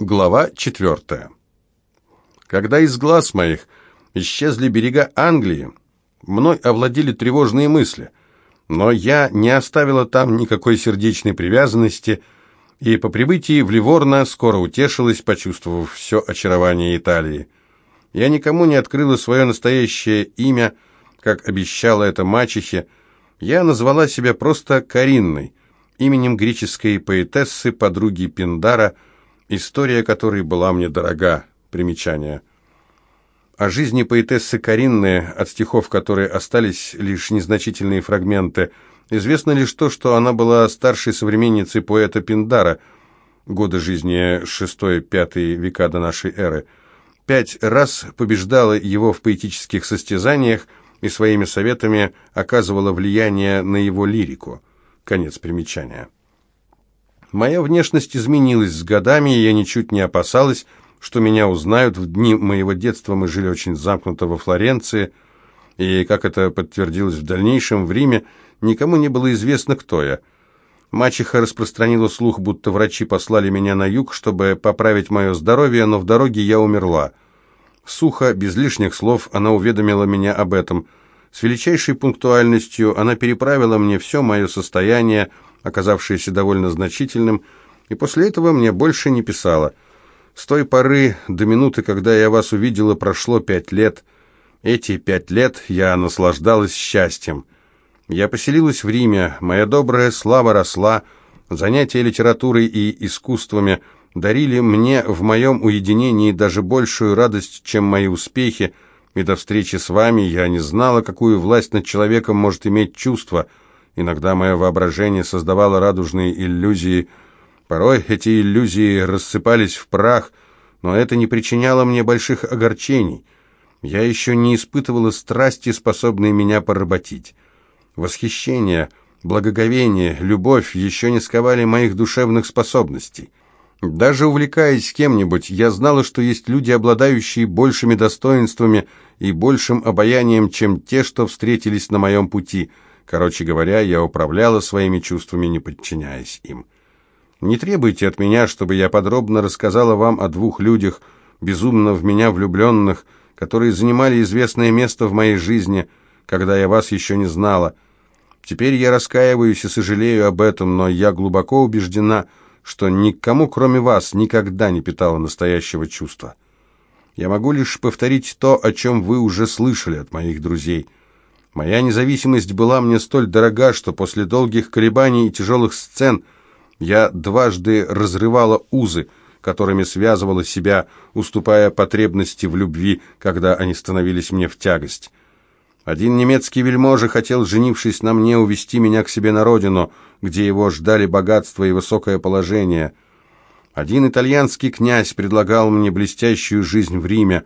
Глава четвертая. Когда из глаз моих исчезли берега Англии, мной овладели тревожные мысли, но я не оставила там никакой сердечной привязанности и по прибытии в Ливорно скоро утешилась, почувствовав все очарование Италии. Я никому не открыла свое настоящее имя, как обещала это мачехе, я назвала себя просто Каринной, именем греческой поэтессы, подруги Пиндара – История которой была мне дорога. Примечание. О жизни поэтессы Каринны, от стихов которой остались лишь незначительные фрагменты, известно лишь то, что она была старшей современницей поэта Пиндара, годы жизни 6-5 века до нашей эры. Пять раз побеждала его в поэтических состязаниях и своими советами оказывала влияние на его лирику. Конец примечания. Моя внешность изменилась с годами, и я ничуть не опасалась, что меня узнают. В дни моего детства мы жили очень замкнуто во Флоренции, и, как это подтвердилось в дальнейшем, в Риме никому не было известно, кто я. Мачеха распространила слух, будто врачи послали меня на юг, чтобы поправить мое здоровье, но в дороге я умерла. Сухо, без лишних слов, она уведомила меня об этом. С величайшей пунктуальностью она переправила мне все мое состояние, оказавшееся довольно значительным, и после этого мне больше не писала. С той поры до минуты, когда я вас увидела, прошло пять лет. Эти пять лет я наслаждалась счастьем. Я поселилась в Риме, моя добрая слава росла, занятия литературой и искусствами дарили мне в моем уединении даже большую радость, чем мои успехи, и до встречи с вами я не знала, какую власть над человеком может иметь чувство – Иногда мое воображение создавало радужные иллюзии. Порой эти иллюзии рассыпались в прах, но это не причиняло мне больших огорчений. Я еще не испытывала страсти, способной меня поработить. Восхищение, благоговение, любовь еще не сковали моих душевных способностей. Даже увлекаясь кем-нибудь, я знала, что есть люди, обладающие большими достоинствами и большим обаянием, чем те, что встретились на моем пути – Короче говоря, я управляла своими чувствами, не подчиняясь им. Не требуйте от меня, чтобы я подробно рассказала вам о двух людях, безумно в меня влюбленных, которые занимали известное место в моей жизни, когда я вас еще не знала. Теперь я раскаиваюсь и сожалею об этом, но я глубоко убеждена, что никому, кроме вас, никогда не питала настоящего чувства. Я могу лишь повторить то, о чем вы уже слышали от моих друзей – Моя независимость была мне столь дорога, что после долгих колебаний и тяжелых сцен я дважды разрывала узы, которыми связывала себя, уступая потребности в любви, когда они становились мне в тягость. Один немецкий вельможа хотел, женившись на мне, увести меня к себе на родину, где его ждали богатство и высокое положение. Один итальянский князь предлагал мне блестящую жизнь в Риме,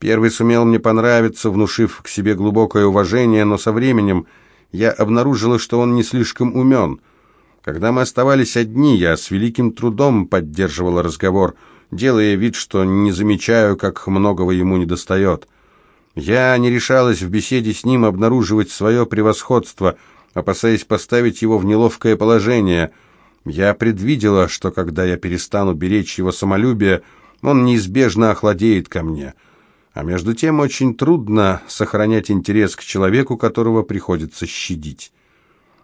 Первый сумел мне понравиться, внушив к себе глубокое уважение, но со временем я обнаружила, что он не слишком умен. Когда мы оставались одни, я с великим трудом поддерживала разговор, делая вид, что не замечаю, как многого ему недостает. Я не решалась в беседе с ним обнаруживать свое превосходство, опасаясь поставить его в неловкое положение. Я предвидела, что когда я перестану беречь его самолюбие, он неизбежно охладеет ко мне — а между тем очень трудно сохранять интерес к человеку, которого приходится щадить.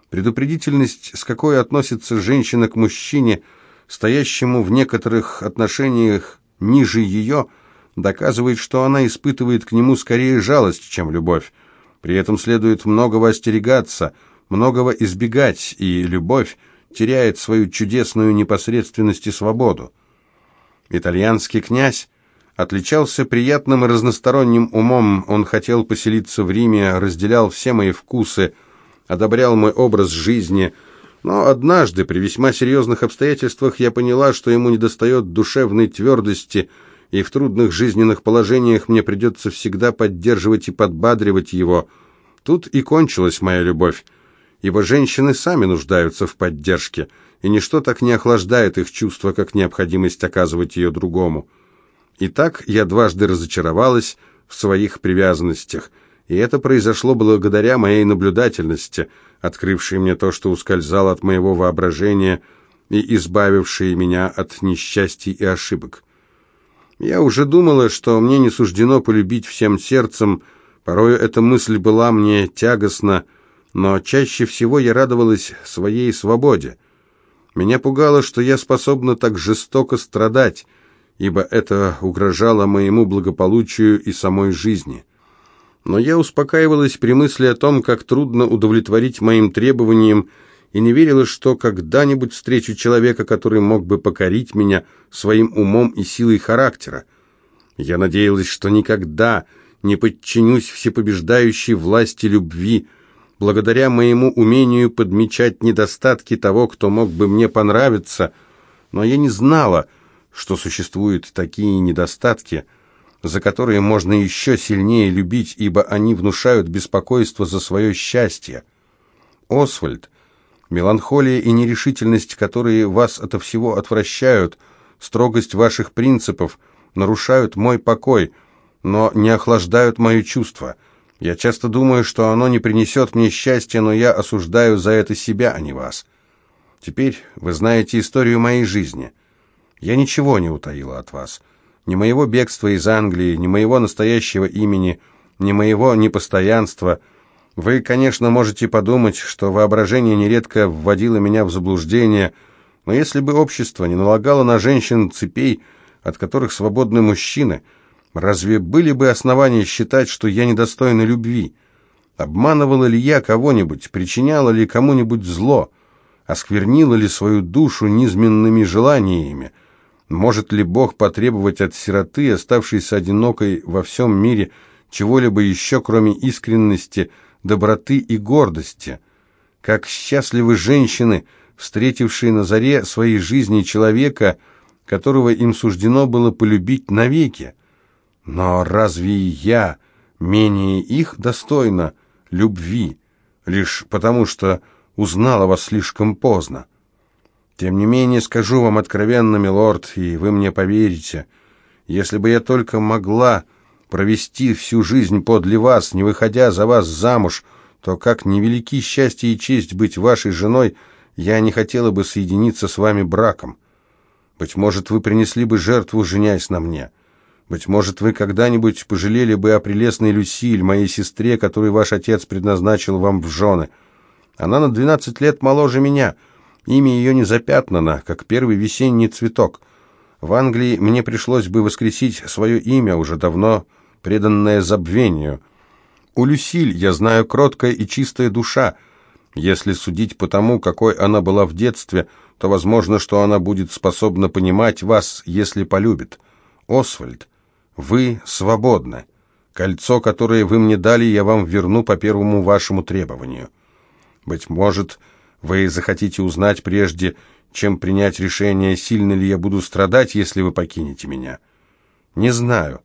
Предупредительность, с какой относится женщина к мужчине, стоящему в некоторых отношениях ниже ее, доказывает, что она испытывает к нему скорее жалость, чем любовь. При этом следует многого остерегаться, многого избегать, и любовь теряет свою чудесную непосредственность и свободу. Итальянский князь отличался приятным и разносторонним умом. Он хотел поселиться в Риме, разделял все мои вкусы, одобрял мой образ жизни. Но однажды, при весьма серьезных обстоятельствах, я поняла, что ему недостает душевной твердости, и в трудных жизненных положениях мне придется всегда поддерживать и подбадривать его. Тут и кончилась моя любовь, ибо женщины сами нуждаются в поддержке, и ничто так не охлаждает их чувства, как необходимость оказывать ее другому. Итак, я дважды разочаровалась в своих привязанностях, и это произошло благодаря моей наблюдательности, открывшей мне то, что ускользало от моего воображения, и избавившие меня от несчастий и ошибок. Я уже думала, что мне не суждено полюбить всем сердцем, порою эта мысль была мне тягостна, но чаще всего я радовалась своей свободе. Меня пугало, что я способна так жестоко страдать, ибо это угрожало моему благополучию и самой жизни. Но я успокаивалась при мысли о том, как трудно удовлетворить моим требованиям, и не верила, что когда-нибудь встречу человека, который мог бы покорить меня своим умом и силой характера. Я надеялась, что никогда не подчинюсь всепобеждающей власти любви, благодаря моему умению подмечать недостатки того, кто мог бы мне понравиться, но я не знала, что существуют такие недостатки, за которые можно еще сильнее любить, ибо они внушают беспокойство за свое счастье. Освальд, меланхолия и нерешительность, которые вас ото всего отвращают, строгость ваших принципов, нарушают мой покой, но не охлаждают мои чувства – я часто думаю, что оно не принесет мне счастья, но я осуждаю за это себя, а не вас. Теперь вы знаете историю моей жизни. Я ничего не утаила от вас. Ни моего бегства из Англии, ни моего настоящего имени, ни моего непостоянства. Вы, конечно, можете подумать, что воображение нередко вводило меня в заблуждение, но если бы общество не налагало на женщин цепей, от которых свободны мужчины – Разве были бы основания считать, что я недостойна любви? Обманывала ли я кого-нибудь, причиняла ли кому-нибудь зло? Осквернила ли свою душу низменными желаниями? Может ли Бог потребовать от сироты, оставшейся одинокой во всем мире, чего-либо еще, кроме искренности, доброты и гордости? Как счастливы женщины, встретившие на заре своей жизни человека, которого им суждено было полюбить навеки? Но разве я менее их достойна любви, лишь потому что узнала вас слишком поздно? Тем не менее, скажу вам откровенно, милорд, и вы мне поверите, если бы я только могла провести всю жизнь подле вас, не выходя за вас замуж, то как невелики счастье и честь быть вашей женой, я не хотела бы соединиться с вами браком. Быть может, вы принесли бы жертву, женясь на мне. Быть может, вы когда-нибудь пожалели бы о прелестной Люсиль, моей сестре, которую ваш отец предназначил вам в жены. Она на двенадцать лет моложе меня. Имя ее не запятнано, как первый весенний цветок. В Англии мне пришлось бы воскресить свое имя, уже давно преданное забвению. У Люсиль, я знаю, кроткая и чистая душа. Если судить по тому, какой она была в детстве, то возможно, что она будет способна понимать вас, если полюбит. Освальд, вы свободны. Кольцо, которое вы мне дали, я вам верну по первому вашему требованию. Быть может, вы захотите узнать прежде, чем принять решение, сильно ли я буду страдать, если вы покинете меня. Не знаю.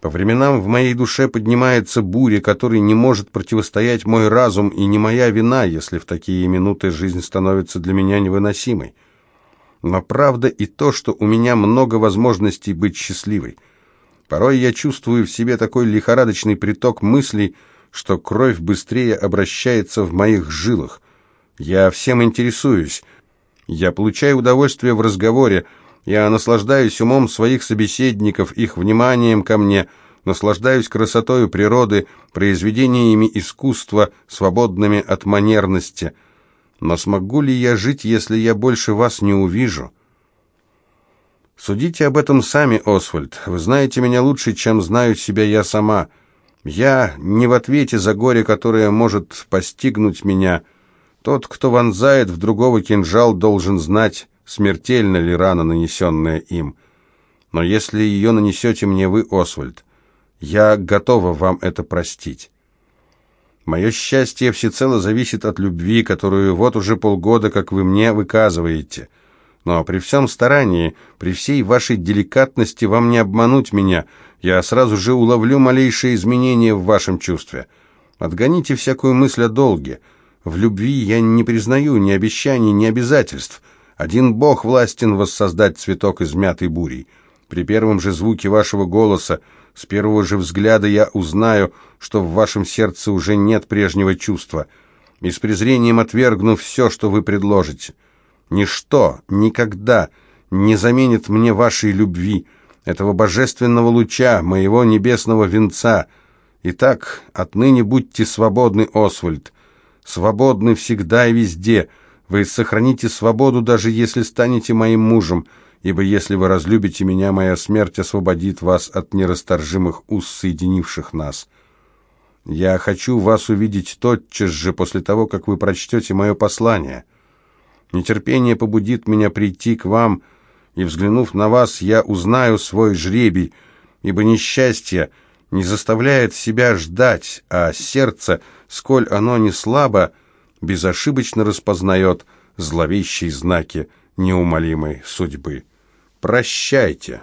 По временам в моей душе поднимается буря, которой не может противостоять мой разум, и не моя вина, если в такие минуты жизнь становится для меня невыносимой. Но правда и то, что у меня много возможностей быть счастливой. Порой я чувствую в себе такой лихорадочный приток мыслей, что кровь быстрее обращается в моих жилах. Я всем интересуюсь. Я получаю удовольствие в разговоре. Я наслаждаюсь умом своих собеседников, их вниманием ко мне, наслаждаюсь красотой природы, произведениями искусства, свободными от манерности. Но смогу ли я жить, если я больше вас не увижу?» Судите об этом сами, Освальд. Вы знаете меня лучше, чем знаю себя я сама. Я не в ответе за горе, которое может постигнуть меня. Тот, кто вонзает в другого кинжал, должен знать, смертельна ли рана, нанесенная им. Но если ее нанесете мне вы, Освальд, я готова вам это простить. Мое счастье всецело зависит от любви, которую вот уже полгода, как вы мне выказываете». Но при всем старании, при всей вашей деликатности вам не обмануть меня. Я сразу же уловлю малейшие изменения в вашем чувстве. Отгоните всякую мысль о долге. В любви я не признаю ни обещаний, ни обязательств. Один Бог властен воссоздать цветок измятой бурей. При первом же звуке вашего голоса, с первого же взгляда я узнаю, что в вашем сердце уже нет прежнего чувства, и с презрением отвергну все, что вы предложите. Ничто никогда не заменит мне вашей любви, этого божественного луча, моего небесного венца. Итак, отныне будьте свободны, Освальд, свободны всегда и везде. Вы сохраните свободу, даже если станете моим мужем, ибо если вы разлюбите меня, моя смерть освободит вас от нерасторжимых уз, соединивших нас. Я хочу вас увидеть тотчас же после того, как вы прочтете мое послание. Нетерпение побудит меня прийти к вам, и, взглянув на вас, я узнаю свой жребий, ибо несчастье не заставляет себя ждать, а сердце, сколь оно не слабо, безошибочно распознает зловещие знаки неумолимой судьбы. Прощайте.